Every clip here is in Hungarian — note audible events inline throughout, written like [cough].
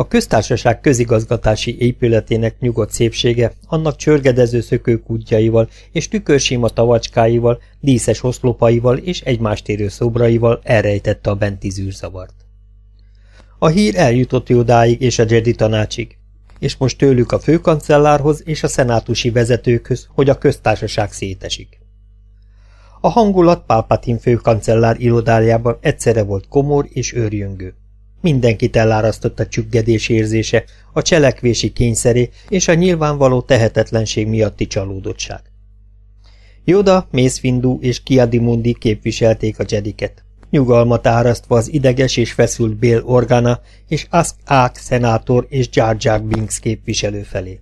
A köztársaság közigazgatási épületének nyugodt szépsége, annak csörgedező szökőkútjaival és tükörsima tavacskáival, díszes oszlopaival és egymást érő szobraival elrejtette a benti zűrzavart. A hír eljutott Jodáig és a Jedi tanácsig, és most tőlük a főkancellárhoz és a szenátusi vezetőkhöz, hogy a köztársaság szétesik. A hangulat Pálpatin főkancellár irodájában egyszerre volt komor és őrjöngő. Mindenkit elárasztott a csüggedés érzése, a cselekvési kényszeré és a nyilvánvaló tehetetlenség miatti csalódottság. Joda, Windu és Kiadimundi képviselték a jediket, nyugalmat árasztva az ideges és feszült Bél Organa és Ask Ák szenátor és Jar Jar Binks képviselő felé.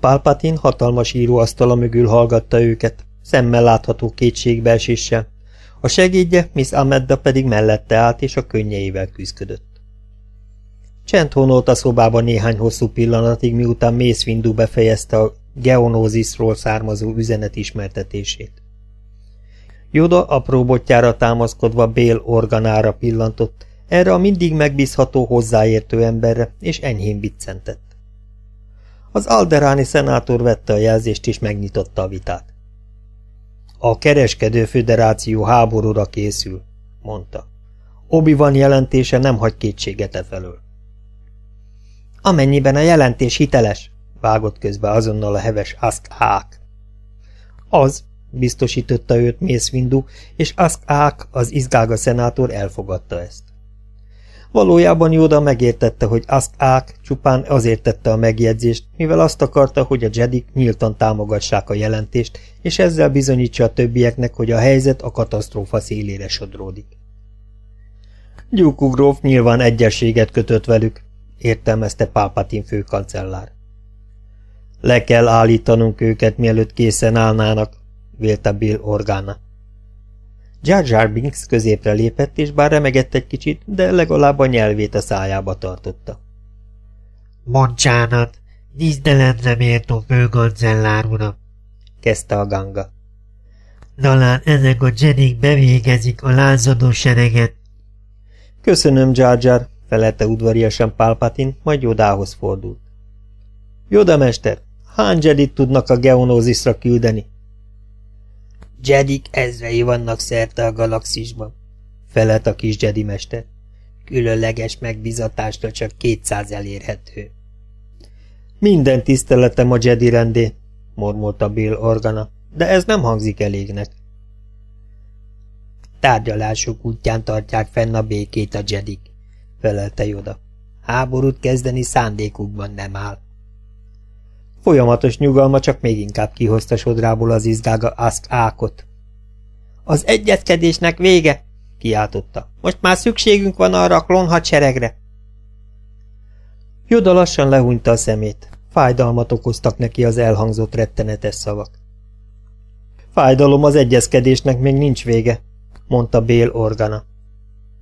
Palpatine hatalmas íróasztala mögül hallgatta őket, szemmel látható kétségbeeséssel, a segédje, Miss Amedda pedig mellette állt és a könnyeivel küzdött. Csend honolt a szobában néhány hosszú pillanatig, miután Mace Windu befejezte a Geonózisról származó üzenet ismertetését. Joda apró botjára támaszkodva Bél organára pillantott, erre a mindig megbízható hozzáértő emberre, és enyhén biccentett. Az alderáni szenátor vette a jelzést és megnyitotta a vitát. A kereskedő föderáció háborúra készül, mondta. Obi-Wan jelentése nem hagy kétséget e felől. Amennyiben a jelentés hiteles, vágott közbe azonnal a heves Ask Ák. Az, biztosította őt Mace Windu, és Ask Ák, az izgága szenátor elfogadta ezt. Valójában Jóda megértette, hogy azt Ák csupán azért tette a megjegyzést, mivel azt akarta, hogy a Jedik nyíltan támogassák a jelentést, és ezzel bizonyítsa a többieknek, hogy a helyzet a katasztrófa szélére sodródik. Gyúkugróf nyilván egyességet kötött velük, értelmezte Pálpatin főkancellár. Le kell állítanunk őket, mielőtt készen állnának, vélte Bill Organa. Jar Jar Binks középre lépett, és bár remegett egy kicsit, de legalább a nyelvét a szájába tartotta. Bocsánat, tiszteletre méltó főgancellár uram, kezdte a ganga. Talán ezek a jedik bevégezik a lázadó sereget. Köszönöm, Jar Jar, felelte udvariasan Pálpatin, majd Jodához fordult. Joda mester, hány jedit tudnak a geonózisra küldeni? Jedik ezrei vannak szerte a galaxisban, felelt a kis Jedi mester. Különleges megbizatásra csak kétszáz elérhető. Minden tiszteletem a Jedi rendé, mormolta Bill Organa, de ez nem hangzik elégnek. Tárgyalások útján tartják fenn a békét a Jedik, felelte Joda. Háborút kezdeni szándékukban nem áll. Folyamatos nyugalma csak még inkább kihozta sodrából az izgága Ask Ákot. Az egyetkedésnek vége, kiáltotta. Most már szükségünk van arra a klónhadseregre. Joda lassan lehúnyta a szemét. Fájdalmat okoztak neki az elhangzott rettenetes szavak. Fájdalom az egyezkedésnek még nincs vége, mondta Bél Organa.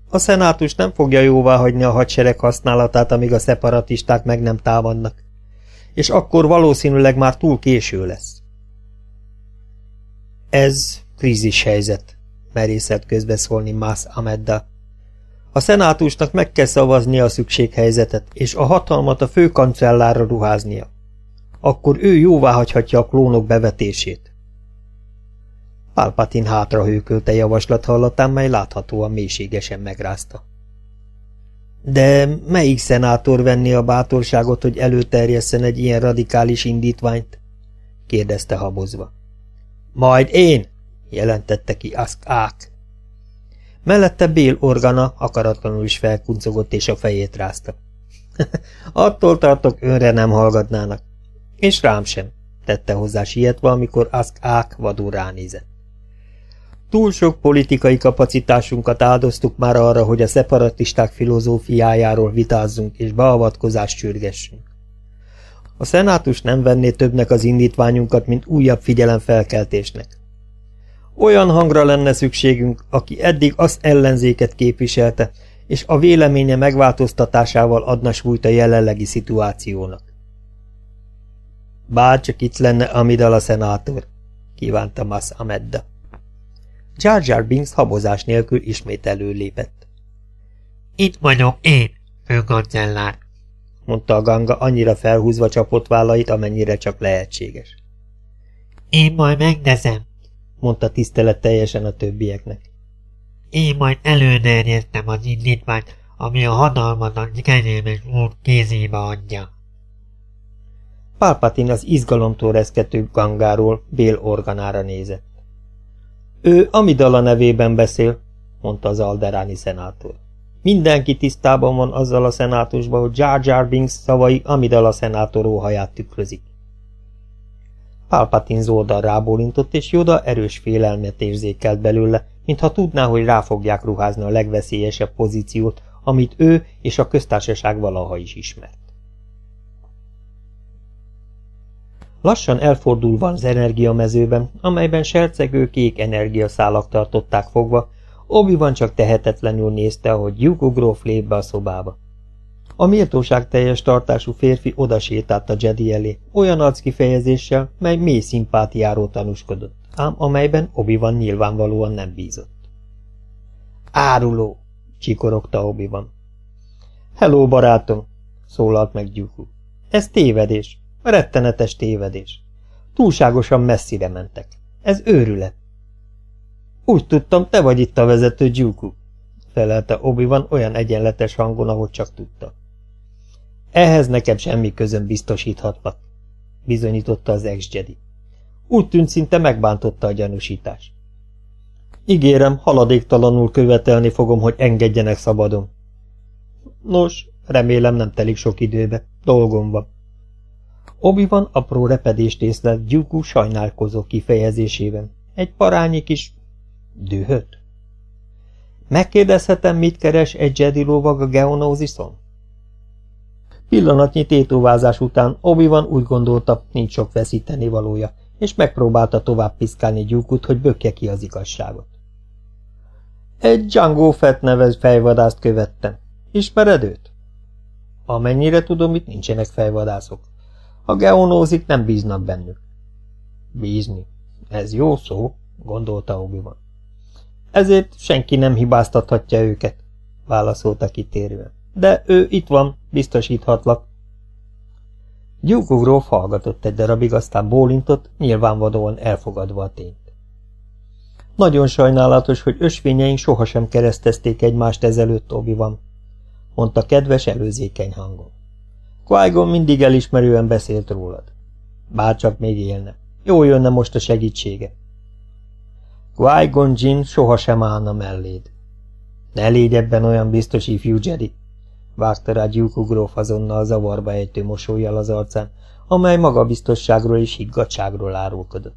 A szenátus nem fogja jóvá hagyni a hadsereg használatát, amíg a szeparatisták meg nem támadnak és akkor valószínűleg már túl késő lesz. Ez krízis helyzet, merészett közbeszólni Más Amedda. A szenátusnak meg kell szavazni a szükséghelyzetet, és a hatalmat a főkancellárra ruháznia. Akkor ő jóvá hagyhatja a klónok bevetését. Pálpatin hátra hőkölte javaslat hallatán, mely láthatóan mélységesen megrázta. De melyik szenátor venni a bátorságot, hogy előterjesszen egy ilyen radikális indítványt? kérdezte habozva. Majd én, jelentette ki Ask Ák. Mellette Bél organa akaratlanul is felkuncogott és a fejét rázta. [laughs] Attól tartok, önre nem hallgatnának. És rám sem, tette hozzá sietve, amikor Ask Ák vadul ránézett. Túl sok politikai kapacitásunkat áldoztuk már arra, hogy a szeparatisták filozófiájáról vitázzunk és beavatkozást sürgessünk. A szenátus nem venné többnek az indítványunkat, mint újabb figyelemfelkeltésnek. Olyan hangra lenne szükségünk, aki eddig az ellenzéket képviselte, és a véleménye megváltoztatásával adna súlyt a jelenlegi szituációnak. Bárcsak itt lenne Amidala szenátor, kívánta Mas Amedda. Jar Jar Binks habozás nélkül ismét előlépett. Itt vagyok én, főkancellár, mondta a ganga, annyira felhúzva csapott vállait, amennyire csak lehetséges. Én majd megdezem, mondta tisztelet teljesen a többieknek. Én majd előnerjeztem az indítványt, ami a hatalmadat kenyémes úr kézébe adja. Pálpatin az izgalomtól reszkető gangáról Bél organára nézett. Ő Amidala nevében beszél, mondta az alderáni szenátor. Mindenki tisztában van azzal a szenátusban, hogy Jar Jar Binks szavai Amidala szenátor óhaját tükrözik. Pálpatin zoldan rábólintott, és Joda erős félelmet érzékelt belőle, mintha tudná, hogy rá fogják ruházni a legveszélyesebb pozíciót, amit ő és a köztársaság valaha is ismert. Lassan elfordulva az energiamezőben, amelyben sercegő kék energiaszálak tartották fogva, obi van csak tehetetlenül nézte, ahogy Yugo gróf lép be a szobába. A méltóság teljes tartású férfi odasétált a Jedi elé, olyan arckifejezéssel, mely mély szimpátiáról tanúskodott, ám amelyben obi van nyilvánvalóan nem bízott. Áruló! csikorogta obi van. Hello, barátom! szólalt meg Gyuku. Ez tévedés, rettenetes tévedés. Túlságosan messzire mentek. Ez őrület. Úgy tudtam, te vagy itt a vezető, Gyuku, felelte obi van olyan egyenletes hangon, ahogy csak tudta. Ehhez nekem semmi közön biztosíthatnak, bizonyította az ex-jedi. Úgy tűnt szinte megbántotta a gyanúsítás. Ígérem, haladéktalanul követelni fogom, hogy engedjenek szabadon. Nos, remélem nem telik sok időbe. Dolgom van. Obi van apró repedést észlelt Gyuku sajnálkozó kifejezésében. Egy parányi kis dühöt. Megkérdezhetem, mit keres egy Jedi lovag a Geonóziszon? Pillanatnyi tétovázás után obi van úgy gondolta, nincs sok veszíteni valója, és megpróbálta tovább piszkálni Gyúkut, hogy bökje ki az igazságot. Egy Django Fett nevez fejvadászt követtem. Ismered őt? Amennyire tudom, itt nincsenek fejvadászok. A geonózik nem bíznak bennük. Bízni. Ez jó szó, gondolta obi -Wan. Ezért senki nem hibáztathatja őket, válaszolta kitérően. De ő itt van, biztosíthatlak. Gyúkú gróf hallgatott egy darabig, aztán bólintott, nyilvánvalóan elfogadva a tényt. Nagyon sajnálatos, hogy ösvényeink sohasem keresztezték egymást ezelőtt, obi van, mondta kedves, előzékeny hangon. Qui mindig elismerően beszélt rólad. Bárcsak még élne. Jó jönne most a segítsége. Qui-Gon Jinn sohasem állna melléd. Ne légy ebben olyan biztos, ifjú Jedi, vágta rá Gyúkú gróf azonnal zavarba ejtő mosolyjal az arcán, amely magabiztosságról és higgadságról árulkodott.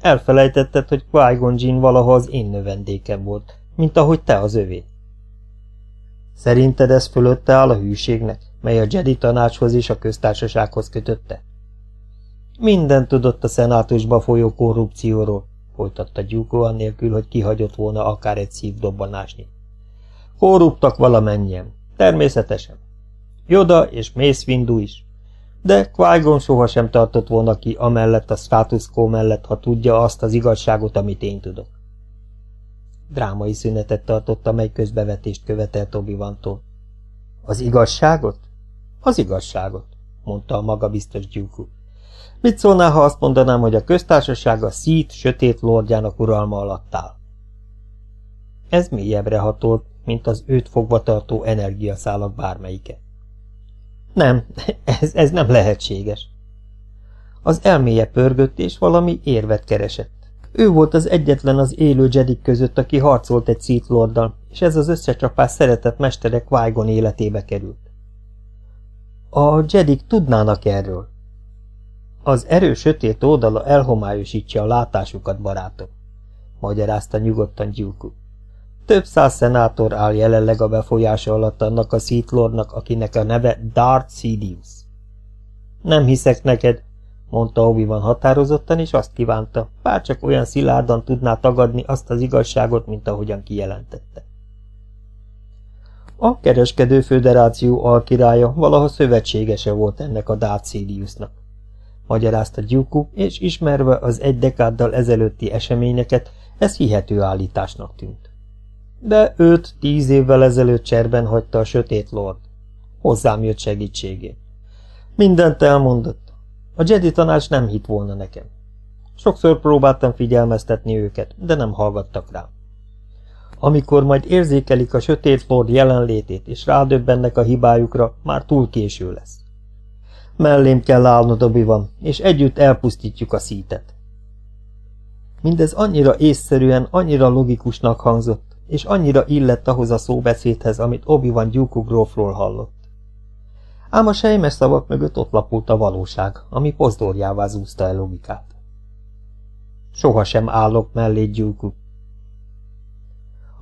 Elfelejtetted, hogy Qui-Gon Jinn valaha az én növendékem volt, mint ahogy te az övé. Szerinted ez fölötte áll a hűségnek, mely a Jedi tanácshoz és a köztársasághoz kötötte? Minden tudott a szenátusba folyó korrupcióról, folytatta Gyuko annélkül, hogy kihagyott volna akár egy szívdobbanásnyi. Korruptak valamennyien, természetesen. Joda és Mace Windu is. De Qui-Gon sohasem tartott volna ki amellett a status quo mellett, ha tudja azt az igazságot, amit én tudok. Drámai szünetet tartott, amely közbevetést követelt obi -Wantól. Az igazságot? Az igazságot, mondta a magabiztos gyúkú. Mit szólnál, ha azt mondanám, hogy a köztársaság a szít sötét lordjának uralma alatt áll? Ez mélyebbre hatolt, mint az őt fogva tartó energiaszálak bármelyike. Nem, [laughs] ez, ez nem lehetséges. Az elméje pörgött, és valami érvet keresett. Ő volt az egyetlen az élő Jedik között, aki harcolt egy szítlorddal, és ez az összecsapás szeretett mesterek Vájgon életébe került. A Jedik tudnának erről. Az erő sötét oldala elhomályosítja a látásukat, barátok, magyarázta nyugodtan Gyúku. Több száz szenátor áll jelenleg a befolyása alatt annak a szítlordnak, akinek a neve Darth Sidious. Nem hiszek neked, mondta obi van határozottan, és azt kívánta, bár csak olyan szilárdan tudná tagadni azt az igazságot, mint ahogyan kijelentette. A kereskedő föderáció alkirálya valaha szövetségese volt ennek a Darth Sidiousnak. Magyarázta Gyuku, és ismerve az egy dekáddal ezelőtti eseményeket, ez hihető állításnak tűnt. De őt tíz évvel ezelőtt cserben hagyta a sötét lord. Hozzám jött segítségé. Mindent elmondott. A Jedi tanács nem hit volna nekem. Sokszor próbáltam figyelmeztetni őket, de nem hallgattak rám. Amikor majd érzékelik a sötét Lord jelenlétét, és rádöbbennek a hibájukra, már túl késő lesz. Mellém kell állnod, obi van, és együtt elpusztítjuk a szítet. Mindez annyira észszerűen, annyira logikusnak hangzott, és annyira illett ahhoz a szóbeszédhez, amit Obi-Wan Gyúkú hallott. Ám a sejmes szavak mögött ott lapult a valóság, ami pozdorjává zúzta el logikát. Sohasem állok mellé Gyúkú.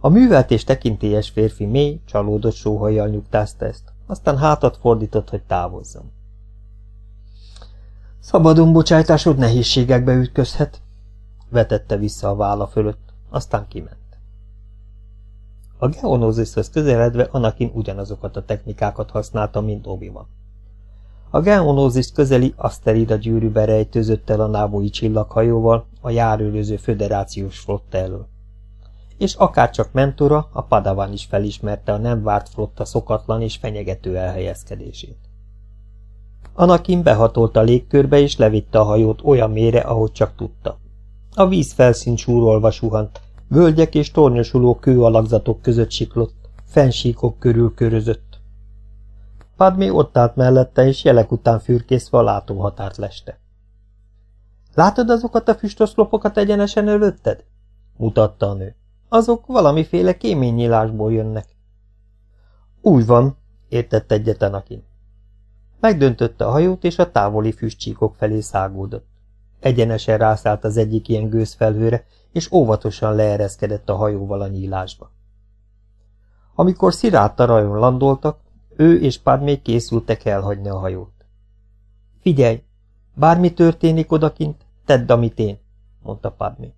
A művelt és tekintélyes férfi mély, csalódott sóhajjal nyugtázta ezt, aztán hátat fordított, hogy távozzon. Szabadon bocsájtásod nehézségekbe ütközhet, vetette vissza a válla fölött, aztán kiment. A Geonozishoz közeledve Anakin ugyanazokat a technikákat használta, mint obi -Wan. A Geonozis közeli Asterida gyűrűbe rejtőzött el a návói csillaghajóval a járőröző föderációs flotta elől. És akárcsak mentora, a Padawan is felismerte a nem várt flotta szokatlan és fenyegető elhelyezkedését. Anakin behatolt a légkörbe és levitte a hajót olyan mére, ahogy csak tudta. A víz felszín súrolva suhant, völgyek és tornyosuló kőalakzatok között siklott, fensíkok körül körözött. Padmé ott állt mellette, és jelek után fürkészve a látóhatárt leste. Látod azokat a füstoszlopokat egyenesen előtted? mutatta a nő. Azok valamiféle kéménynyílásból jönnek. Úgy van, értett egyet Anakin. Megdöntötte a hajót, és a távoli füstcsíkok felé szágódott. Egyenesen rászállt az egyik ilyen gőzfelhőre, és óvatosan leereszkedett a hajóval a nyílásba. Amikor szirát tarajon landoltak, ő és Padmé készültek elhagyni a hajót. Figyelj, bármi történik odakint, tedd, amit én, mondta Padmé.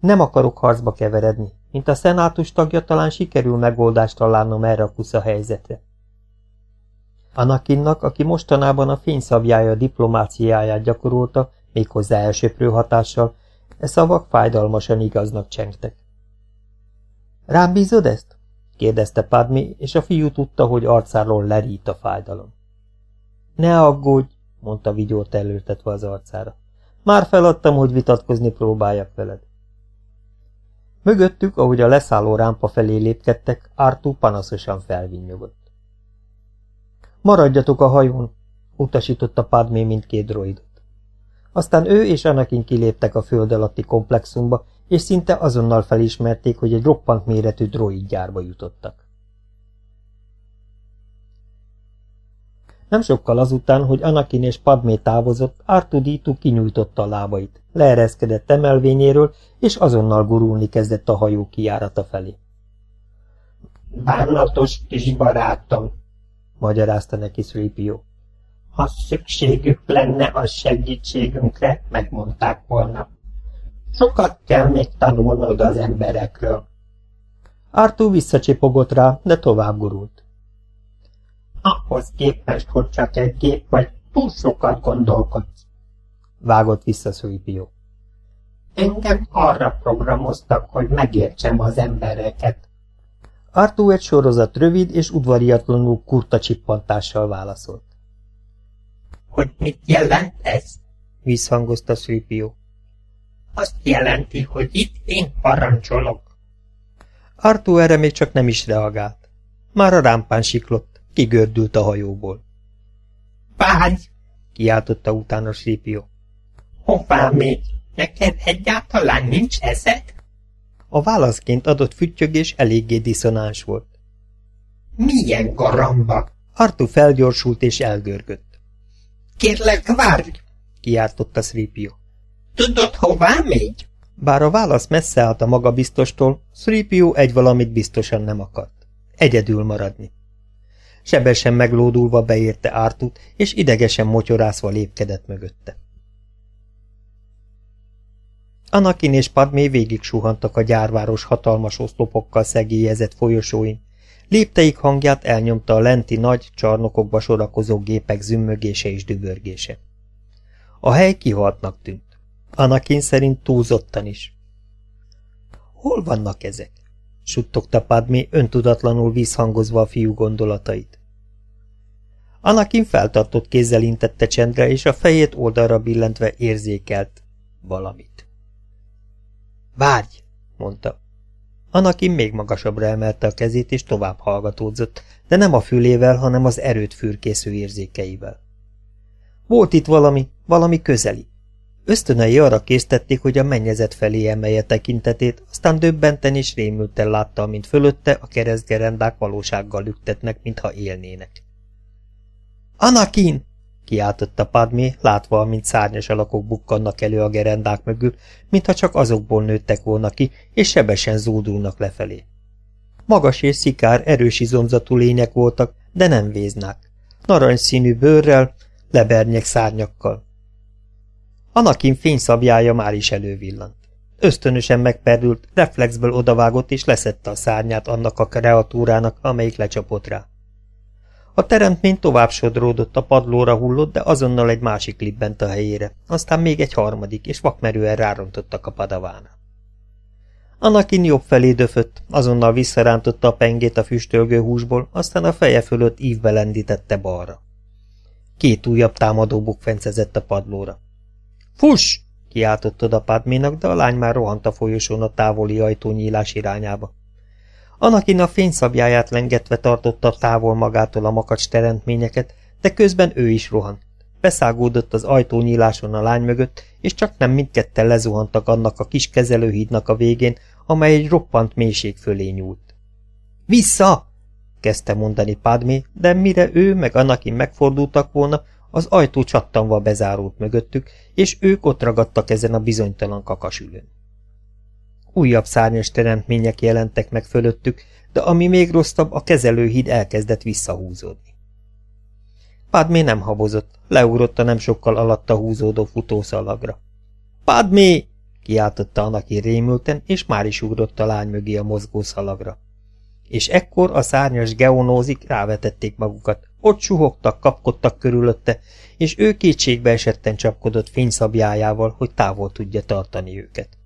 Nem akarok harcba keveredni, mint a szenátus tagja talán sikerül megoldást találnom erre a kusza helyzetre. Anakinnak, aki mostanában a fényszabjája diplomáciáját gyakorolta, méghozzá elsöprő hatással, e szavak fájdalmasan igaznak csengtek. Rám bízod ezt? kérdezte Padmi, és a fiú tudta, hogy arcáról lerít a fájdalom. Ne aggódj, mondta vigyort előtetve az arcára. Már feladtam, hogy vitatkozni próbáljak veled. Mögöttük, ahogy a leszálló rámpa felé lépkedtek, Artú panaszosan felvinnyogott. Maradjatok a hajón, utasította Padmé mindkét droidot. Aztán ő és Anakin kiléptek a föld alatti komplexumba, és szinte azonnal felismerték, hogy egy roppant méretű droidgyárba jutottak. Nem sokkal azután, hogy Anakin és Padmé távozott, Artuditu kinyújtotta a lábait, leereszkedett emelvényéről, és azonnal gurulni kezdett a hajó kijárata felé. Bánatos kis barátom, magyarázta neki Sripio. Ha szükségük lenne a segítségünkre, megmondták volna. Sokat kell még tanulnod az emberekről. Artú visszacsipogott rá, de tovább gurult. Ahhoz képest, hogy csak egy gép vagy, túl sokat gondolkodsz. Vágott vissza Sripio. Engem arra programoztak, hogy megértsem az embereket. Artú egy sorozat rövid és udvariatlanul kurta csippantással válaszolt. Hogy mit jelent ez? Visszhangozta Sripio. Azt jelenti, hogy itt én parancsolok. Artú erre még csak nem is reagált. Már a rámpán siklott, kigördült a hajóból. Várj! kiáltotta utána Sripio. Hová még? Neked egyáltalán nincs eszed? A válaszként adott füttyögés eléggé diszonáns volt. Milyen garamba? Artu felgyorsult és elgörgött. Kérlek, várj! kiáltotta Sripio. Tudod, hová megy? Bár a válasz messze állt a magabiztostól, Sripio egy valamit biztosan nem akart. Egyedül maradni. Sebesen meglódulva beérte Ártut, és idegesen motyorászva lépkedett mögötte. Anakin és Padmé végig suhantak a gyárváros hatalmas oszlopokkal szegélyezett folyosóin. Lépteik hangját elnyomta a lenti nagy, csarnokokba sorakozó gépek zümmögése és dübörgése. A hely kihaltnak tűnt. Anakin szerint túlzottan is. Hol vannak ezek? suttogta Padmé, öntudatlanul visszhangozva a fiú gondolatait. Anakin feltartott kézzel intette csendre, és a fejét oldalra billentve érzékelt valamit. Várj, mondta. Anakin még magasabbra emelte a kezét, és tovább hallgatódzott, de nem a fülével, hanem az erőt fürkésző érzékeivel. Volt itt valami, valami közeli. Ösztönei arra késztették, hogy a mennyezet felé emelje tekintetét, aztán döbbenten és rémülten látta, mint fölötte a keresztgerendák valósággal lüktetnek, mintha élnének. Anakin! Kiáltotta Padmé, látva, mint szárnyas alakok bukkannak elő a gerendák mögül, mintha csak azokból nőttek volna ki, és sebesen zúdulnak lefelé. Magas és szikár, erős izomzatú lények voltak, de nem véznák. Narancsszínű bőrrel, lebernyek szárnyakkal. Anakin fényszabjája már is elővillant. Ösztönösen megperdült, reflexből odavágott és leszette a szárnyát annak a kreatúrának, amelyik lecsapott rá. A teremtmény tovább sodródott, a padlóra hullott, de azonnal egy másik libbent a helyére, aztán még egy harmadik, és vakmerően rárontottak a padavána. Anakin jobb felé döfött, azonnal visszarántotta a pengét a füstölgő húsból, aztán a feje fölött ívbe lendítette balra. Két újabb támadó bukfencezett a padlóra. Fuss! kiáltott oda Padménak, de a lány már rohant a folyosón a távoli ajtónyílás irányába. Anakin a fényszabjáját lengetve tartotta távol magától a makacs teremtményeket, de közben ő is rohant. Beszágódott az ajtónyíláson a lány mögött, és csak nem mindketten lezuhantak annak a kis kezelőhídnak a végén, amely egy roppant mélység fölé nyúlt. Vissza! kezdte mondani Padmé, de mire ő meg Anakin megfordultak volna, az ajtó csattanva bezárult mögöttük, és ők ott ragadtak ezen a bizonytalan kakasülőn. Újabb szárnyas teremtmények jelentek meg fölöttük, de ami még rosszabb, a kezelőhíd elkezdett visszahúzódni. Padmé nem habozott, leugrott a nem sokkal alatta húzódó futószalagra. Padmé! kiáltotta Anaki rémülten, és már is ugrott a lány mögé a mozgó szalagra. És ekkor a szárnyas geonózik rávetették magukat, ott suhogtak, kapkodtak körülötte, és ő kétségbe esetten csapkodott fényszabjájával, hogy távol tudja tartani őket.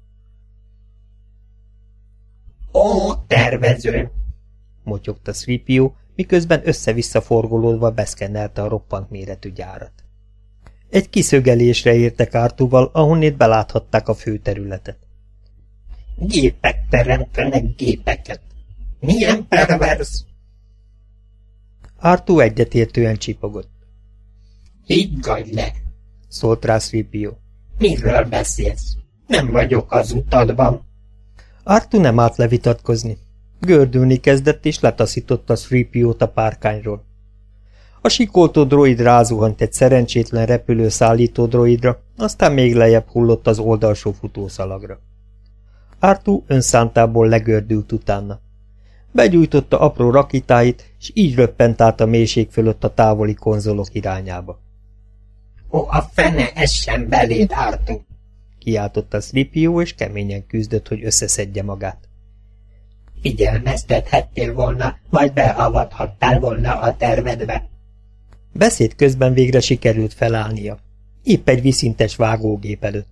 Ó, tervező! motyogta Sripio, miközben össze-vissza forgolódva beszkennelte a roppant méretű gyárat. Egy kiszögelésre értek Ártúval, ahonnét beláthatták a főterületet. Gépek teremtenek gépeket. Milyen pervers! Ártú egyetértően csipogott. Higgadj le! szólt rá Sripio. Miről beszélsz? Nem vagyok az utadban. Artu nem állt levitatkozni. Gördülni kezdett, és letaszította Sripiót a párkányról. A sikoltó droid rázuhant egy szerencsétlen repülő szállító droidra, aztán még lejjebb hullott az oldalsó futószalagra. Artu önszántából legördült utána. Begyújtotta apró rakitáit, és így röppent át a mélység fölött a távoli konzolok irányába. Ó, a fene essen beléd, Artu! Kiáltotta Slipió, és keményen küzdött, hogy összeszedje magát. Figyelmeztethettél volna, vagy beavathattál volna a tervedbe. Beszéd közben végre sikerült felállnia. Épp egy viszintes vágógép előtt.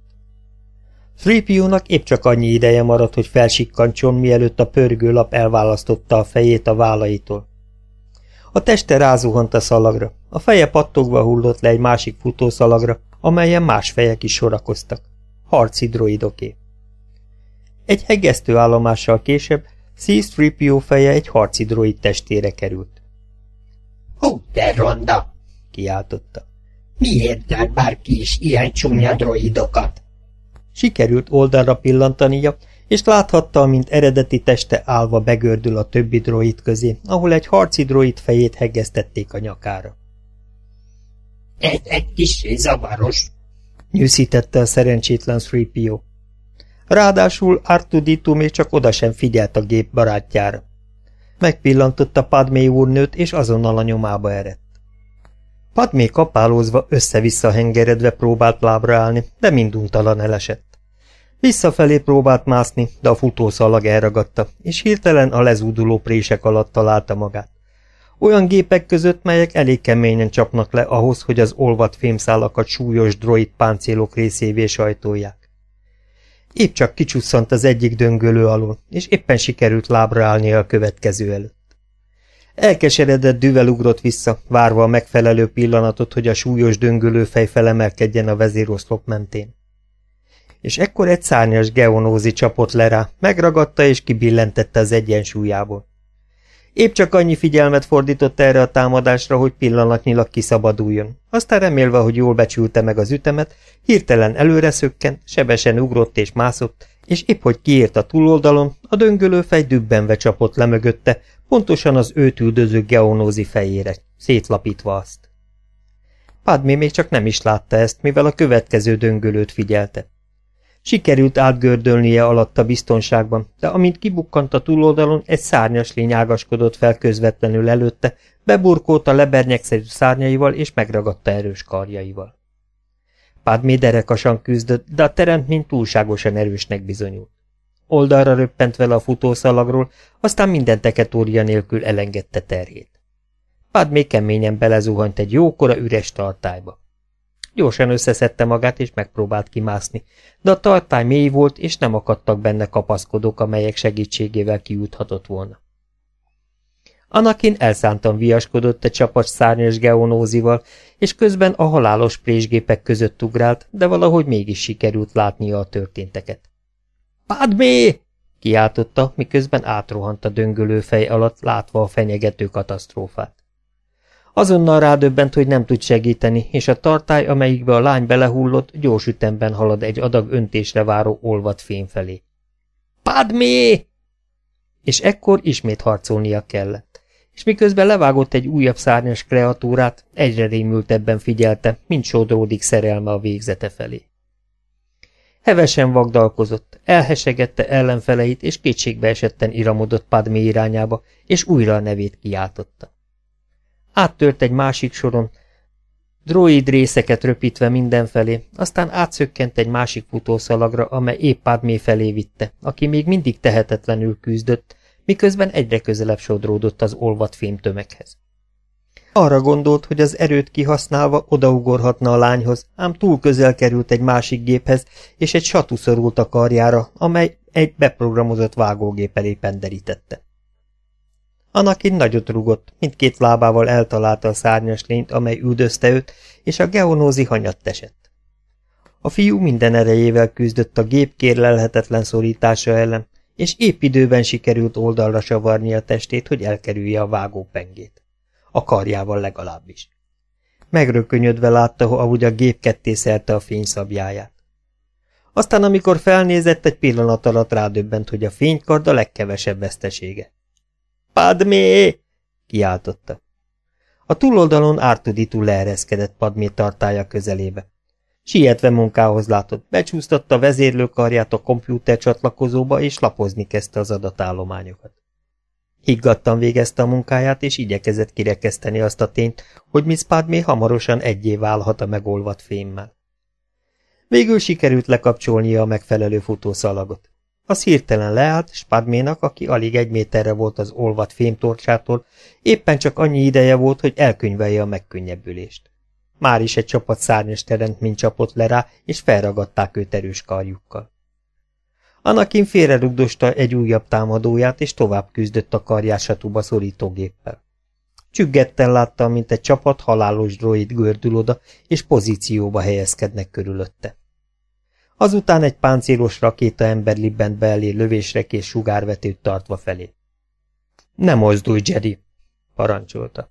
Threepiónak épp csak annyi ideje maradt, hogy felsikkancson, mielőtt a pörgőlap elválasztotta a fejét a vállaitól. A teste rázuhant a szalagra, a feje pattogva hullott le egy másik futószalagra, amelyen más fejek is sorakoztak harci droidoké. Egy hegesztő állomással később C-3PO feje egy harci droid testére került. Hú, de ronda! kiáltotta. Miért kell bárki is ilyen csúnya droidokat? Sikerült oldalra pillantania, és láthatta, mint eredeti teste állva begördül a többi droid közé, ahol egy harci droid fejét hegesztették a nyakára. Ez egy kis zavaros, nyűszítette a szerencsétlen 3 Ráadásul Artuditu még csak oda sem figyelt a gép barátjára. Megpillantotta Padmé úrnőt, és azonnal a nyomába eredt. Padmé kapálózva össze-vissza hengeredve próbált lábra állni, de minduntalan elesett. Visszafelé próbált mászni, de a futószalag elragadta, és hirtelen a lezúduló prések alatt találta magát. Olyan gépek között, melyek elég keményen csapnak le ahhoz, hogy az olvat fémszálakat súlyos droid páncélok részévé sajtolják. Épp csak kicsusszant az egyik döngölő alól, és éppen sikerült lábra állnia a következő előtt. Elkeseredett düvel ugrott vissza, várva a megfelelő pillanatot, hogy a súlyos döngölő fej felemelkedjen a vezéroszlop mentén. És ekkor egy szárnyas geonózi csapott le rá, megragadta és kibillentette az egyensúlyából. Épp csak annyi figyelmet fordított erre a támadásra, hogy pillanatnyilag kiszabaduljon. Aztán remélve, hogy jól becsülte meg az ütemet, hirtelen előre szökkent, sebesen ugrott és mászott, és épp hogy kiért a túloldalon, a döngölő fej dübbenve csapott le mögötte, pontosan az őt üldöző geonózi fejére, szétlapítva azt. Padmé még csak nem is látta ezt, mivel a következő döngölőt figyelte. Sikerült átgördölnie alatta biztonságban, de amint kibukkant a túloldalon, egy szárnyas lény ágaskodott fel közvetlenül előtte, beburkolt a lebernyegszerű szárnyaival és megragadta erős karjaival. Padmé derekasan küzdött, de a teremtmény túlságosan erősnek bizonyult. Oldalra röppent vele a futószalagról, aztán minden teketória nélkül elengedte terhét. Padmé keményen belezuhant egy jókora üres tartályba. Gyorsan összeszedte magát, és megpróbált kimászni, de a tartály mély volt, és nem akadtak benne kapaszkodók, amelyek segítségével kijuthatott volna. Anakin elszántan viaskodott egy csapat szárnyas geonózival, és közben a halálos présgépek között ugrált, de valahogy mégis sikerült látnia a történteket. – Padmé! – kiáltotta, miközben átrohant a döngölő fej alatt, látva a fenyegető katasztrófát. Azonnal rádöbbent, hogy nem tud segíteni, és a tartály, amelyikbe a lány belehullott, gyors ütemben halad egy adag öntésre váró olvat fém felé. – Padmé! És ekkor ismét harcolnia kellett. És miközben levágott egy újabb szárnyas kreatúrát, egyre rémültebben figyelte, mint sodródik szerelme a végzete felé. Hevesen vagdalkozott, elhesegette ellenfeleit, és kétségbe esetten iramodott Padmé irányába, és újra a nevét kiáltotta. Áttört egy másik soron, droid részeket röpítve mindenfelé, aztán átszökkent egy másik futószalagra, amely épp Padmé felé vitte, aki még mindig tehetetlenül küzdött, miközben egyre közelebb sodródott az olvat fémtömeghez. Arra gondolt, hogy az erőt kihasználva odaugorhatna a lányhoz, ám túl közel került egy másik géphez, és egy satu szorult a karjára, amely egy beprogramozott vágógép elé penderítette. Anakin nagyot rugott, mindkét lábával eltalálta a szárnyas lényt, amely üldözte őt, és a geonózi hanyatt esett. A fiú minden erejével küzdött a gép kérlelhetetlen szorítása ellen, és épp időben sikerült oldalra savarni a testét, hogy elkerülje a vágópengét. A karjával legalábbis. Megrökönyödve látta, ahogy a gép kettészerte a fényszabjáját. Aztán, amikor felnézett, egy pillanat alatt rádöbbent, hogy a fénykard a legkevesebb vesztesége. Padmé! kiáltotta. A túloldalon ártuditú leereszkedett Padmé tartája közelébe. Sietve munkához látott, becsúsztatta vezérlőkarját a kompjúter csatlakozóba, és lapozni kezdte az adatállományokat. Higgadtan végezte a munkáját, és igyekezett kirekeszteni azt a tényt, hogy Miss Padmé hamarosan egyé válhat a megolvat fémmel. Végül sikerült lekapcsolnia a megfelelő futószalagot. Az hirtelen leállt, s Padménak, aki alig egy méterre volt az olvat fémtorcsától, éppen csak annyi ideje volt, hogy elkönyvelje a megkönnyebbülést. Már is egy csapat szárnyas teremtmény csapott le rá, és felragadták őt erős karjukkal. Anakin félrerugdosta egy újabb támadóját, és tovább küzdött a karjásatuba szorítógéppel. Csüggetten látta, mint egy csapat halálos droid gördül oda, és pozícióba helyezkednek körülötte. Azután egy páncélos rakéta ember libbent be elé lövésre és sugárvetőt tartva felé. Nem mozdulj, Jedi! parancsolta.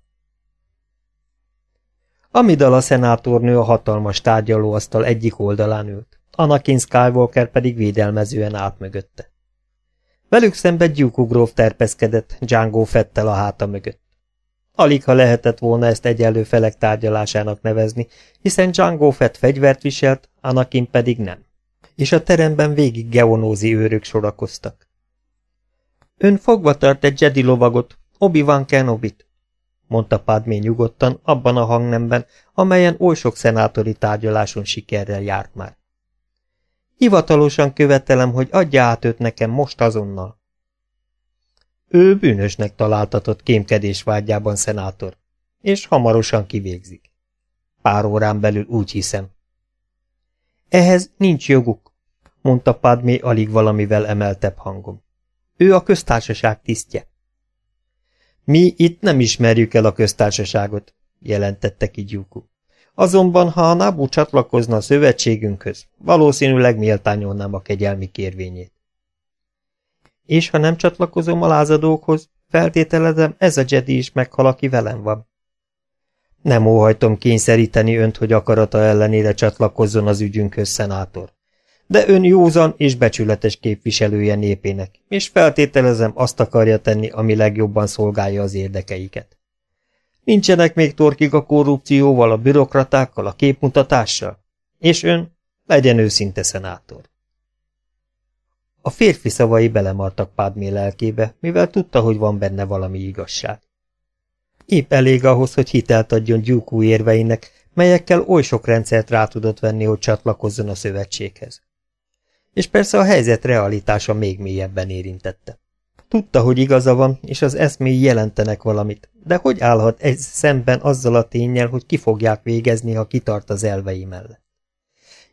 Amidala szenátornő a hatalmas tárgyalóasztal egyik oldalán ült, Anakin Skywalker pedig védelmezően állt mögötte. Velük szemben Duke Grove terpeszkedett, Django Fettel a háta mögött. Alig ha lehetett volna ezt egyenlő felek tárgyalásának nevezni, hiszen Django Fett fegyvert viselt, Anakin pedig nem és a teremben végig geonózi őrök sorakoztak. Ön fogva tart egy Jedi lovagot, Obi-Wan Kenobit, mondta Padmé nyugodtan, abban a hangnemben, amelyen oly sok szenátori tárgyaláson sikerrel járt már. Hivatalosan követelem, hogy adja át őt nekem most azonnal. Ő bűnösnek találtatott kémkedés vágyában szenátor, és hamarosan kivégzik. Pár órán belül úgy hiszem. Ehhez nincs joguk, mondta Padmé alig valamivel emeltebb hangom. Ő a köztársaság tisztje. Mi itt nem ismerjük el a köztársaságot, jelentette ki Gyuku. Azonban, ha a Nabu csatlakozna a szövetségünkhöz, valószínűleg méltányolnám a kegyelmi kérvényét. És ha nem csatlakozom a lázadókhoz, feltételezem, ez a Jedi is meghal, aki velem van. Nem óhajtom kényszeríteni önt, hogy akarata ellenére csatlakozzon az ügyünkhöz, szenátor. De ön józan és becsületes képviselője népének, és feltételezem azt akarja tenni, ami legjobban szolgálja az érdekeiket. Nincsenek még torkig a korrupcióval, a bürokratákkal, a képmutatással? És ön legyen őszinte szenátor. A férfi szavai belemartak Pádmé lelkébe, mivel tudta, hogy van benne valami igazság. Épp elég ahhoz, hogy hitelt adjon gyúkú érveinek, melyekkel oly sok rendszert rá tudott venni, hogy csatlakozzon a szövetséghez. És persze a helyzet realitása még mélyebben érintette. Tudta, hogy igaza van, és az eszméi jelentenek valamit, de hogy állhat ez szemben azzal a tényel, hogy ki fogják végezni, ha kitart az elvei mellett?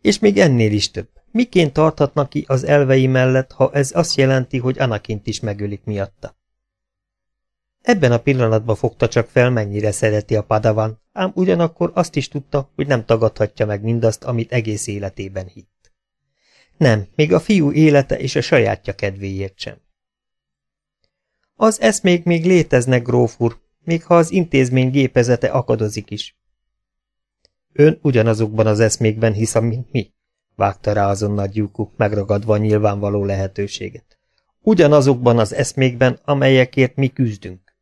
És még ennél is több. Miként tarthatnak ki az elvei mellett, ha ez azt jelenti, hogy Anakint is megölik miatta? Ebben a pillanatban fogta csak fel, mennyire szereti a padavan, ám ugyanakkor azt is tudta, hogy nem tagadhatja meg mindazt, amit egész életében hitt. Nem, még a fiú élete és a sajátja kedvéért sem. Az eszmék még léteznek, gróf úr, még ha az intézmény gépezete akadozik is. Ön ugyanazokban az eszmékben hisz, mint mi, vágta rá azonnal Gyuku, megragadva a nyilvánvaló lehetőséget. Ugyanazokban az eszmékben, amelyekért mi küzdünk.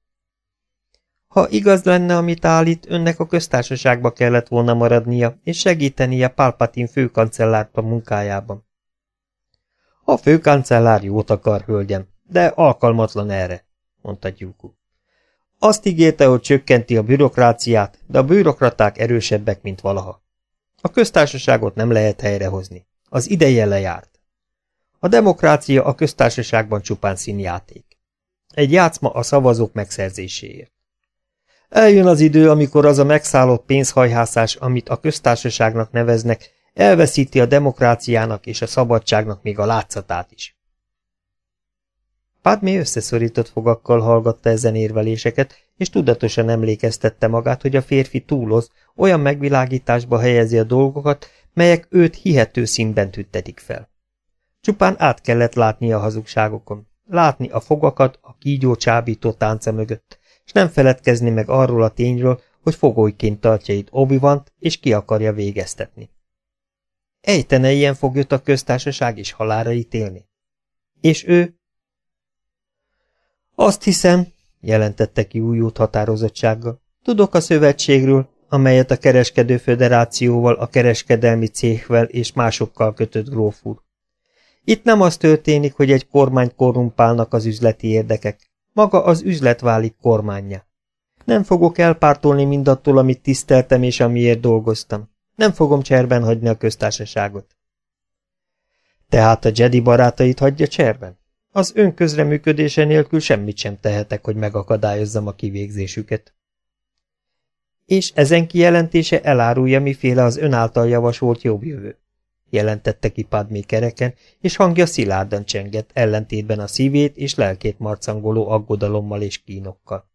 Ha igaz lenne, amit állít, önnek a köztársaságba kellett volna maradnia, és segítenie Palpatin főkancellárt a munkájában. A főkancellár jót akar, hölgyem, de alkalmatlan erre, mondta Gyuku. Azt ígérte, hogy csökkenti a bürokráciát, de a bürokraták erősebbek, mint valaha. A köztársaságot nem lehet helyrehozni. Az ideje lejárt. A demokrácia a köztársaságban csupán színjáték. Egy játszma a szavazók megszerzéséért. Eljön az idő, amikor az a megszállott pénzhajhászás, amit a köztársaságnak neveznek, elveszíti a demokráciának és a szabadságnak még a látszatát is. Padmé összeszorított fogakkal hallgatta ezen érveléseket, és tudatosan emlékeztette magát, hogy a férfi túloz, olyan megvilágításba helyezi a dolgokat, melyek őt hihető színben tüttetik fel. Csupán át kellett látni a hazugságokon, látni a fogakat a kígyó csábító tánca mögött, és nem feledkezni meg arról a tényről, hogy fogolyként tartja itt obi és ki akarja végeztetni. Ejtene ilyen foglyot a köztársaság is halára ítélni. És ő? Azt hiszem, jelentette ki újult határozottsággal, tudok a szövetségről, amelyet a kereskedő föderációval, a kereskedelmi cégvel és másokkal kötött gróf úr. Itt nem az történik, hogy egy kormány korrumpálnak az üzleti érdekek, maga az üzlet válik kormánya. Nem fogok elpártolni mindattól, amit tiszteltem és amiért dolgoztam. Nem fogom cserben hagyni a köztársaságot. Tehát a Jedi barátait hagyja cserben? Az ön közreműködése nélkül semmit sem tehetek, hogy megakadályozzam a kivégzésüket. És ezen kijelentése elárulja, miféle az ön által javasolt jobb jövő jelentette ki Padmé kereken, és hangja szilárdan csengett, ellentétben a szívét és lelkét marcangoló aggodalommal és kínokkal.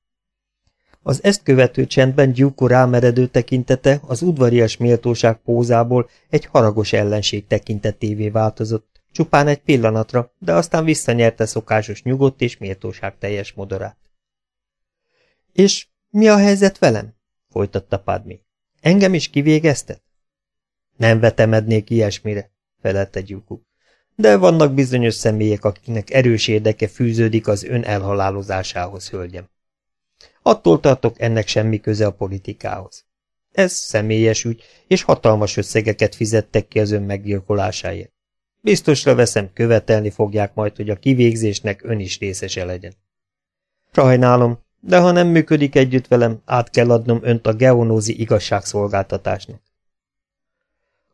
Az ezt követő csendben Gyúko rámeredő tekintete az udvarias méltóság pózából egy haragos ellenség tekintetévé változott, csupán egy pillanatra, de aztán visszanyerte szokásos nyugodt és méltóság teljes modorát. És mi a helyzet velem? folytatta Padmé. Engem is kivégeztet? Nem vetemednék ilyesmire, felelte Gyuku. De vannak bizonyos személyek, akiknek erős érdeke fűződik az ön elhalálozásához, hölgyem. Attól tartok, ennek semmi köze a politikához. Ez személyes ügy, és hatalmas összegeket fizettek ki az ön meggyilkolásáért. Biztosra veszem, követelni fogják majd, hogy a kivégzésnek ön is részese legyen. Sajnálom, de ha nem működik együtt velem, át kell adnom önt a geonózi igazságszolgáltatásnak.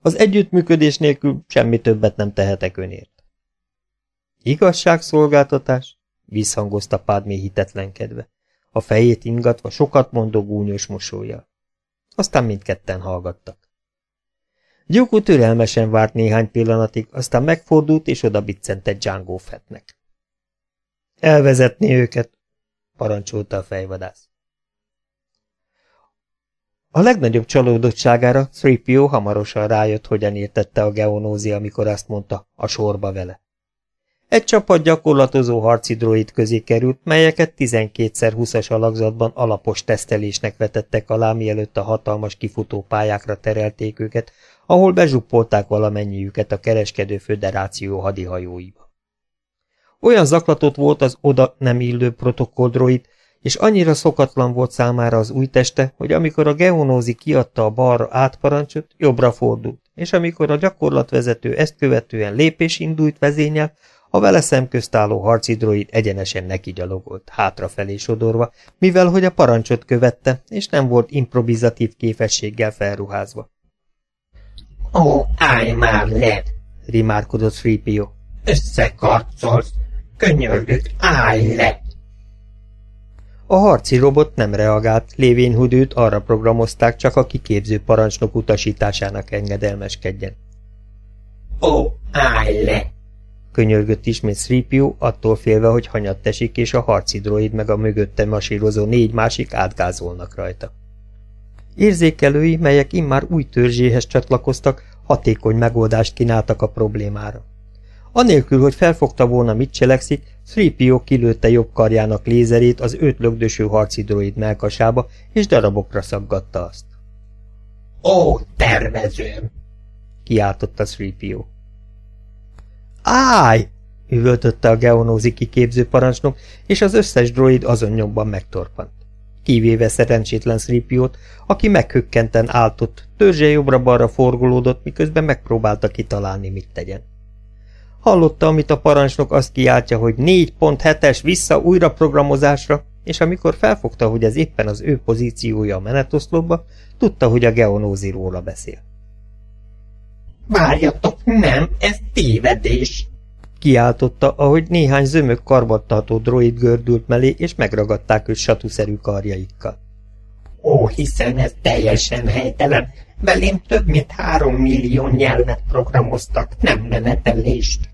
Az együttműködés nélkül semmi többet nem tehetek önért. Igazságszolgáltatás? Visszhangozta Pádmé hitetlenkedve. A fejét ingatva sokat mondó gúnyos mosolya. Aztán mindketten hallgattak. Gyuku türelmesen várt néhány pillanatig, aztán megfordult és oda biccentett Django Fettnek. Elvezetni őket, parancsolta a fejvadász. A legnagyobb csalódottságára 3PO hamarosan rájött, hogyan értette a geonózi, amikor azt mondta, a sorba vele. Egy csapat gyakorlatozó harci droid közé került, melyeket 12x20-as alakzatban alapos tesztelésnek vetettek alá, mielőtt a hatalmas kifutó pályákra terelték őket, ahol bezsuppolták valamennyiüket a kereskedő föderáció hadihajóiba. Olyan zaklatott volt az oda nem illő protokolldroid, és annyira szokatlan volt számára az új teste, hogy amikor a geonózi kiadta a balra átparancsot, jobbra fordult, és amikor a gyakorlatvezető ezt követően lépés indult vezényel, a vele szemközt álló harci droid egyenesen neki gyalogolt, hátrafelé sodorva, mivel hogy a parancsot követte, és nem volt improvizatív képességgel felruházva. Ó, állj már le! rimárkodott Freepio. Összekarcolsz! Könyörgök, állj le! A harci robot nem reagált, lévén, hogy őt arra programozták, csak a kiképző parancsnok utasításának engedelmeskedjen. Ó, állj le! Könyörgött ismét Sripio, attól félve, hogy hanyat esik, és a harci droid meg a mögötte masírozó négy másik átgázolnak rajta. Érzékelői, melyek immár új törzséhez csatlakoztak, hatékony megoldást kínáltak a problémára. Anélkül, hogy felfogta volna, mit cselekszik, Sripio kilőtte jobb karjának lézerét az őt lögdöső harci droid melkasába, és darabokra szaggatta azt. Ó, tervezőm! kiáltotta Sripio. Állj! üvöltötte a geonózi kiképző parancsnok, és az összes droid azon nyomban megtorpant. Kivéve szerencsétlen Sripiót, aki meghökkenten áltott, törzse jobbra-balra forgolódott, miközben megpróbálta kitalálni, mit tegyen. Hallotta, amit a parancsnok azt kiáltja, hogy 4.7-es vissza újra programozásra, és amikor felfogta, hogy ez éppen az ő pozíciója a menetoszlopba, tudta, hogy a geonózi róla beszél. Várjatok, nem, ez tévedés! Kiáltotta, ahogy néhány zömök karbattartó droid gördült mellé, és megragadták őt satuszerű karjaikkal. Ó, hiszen ez teljesen helytelen. Belém több mint három millió nyelvet programoztak, nem menetelést.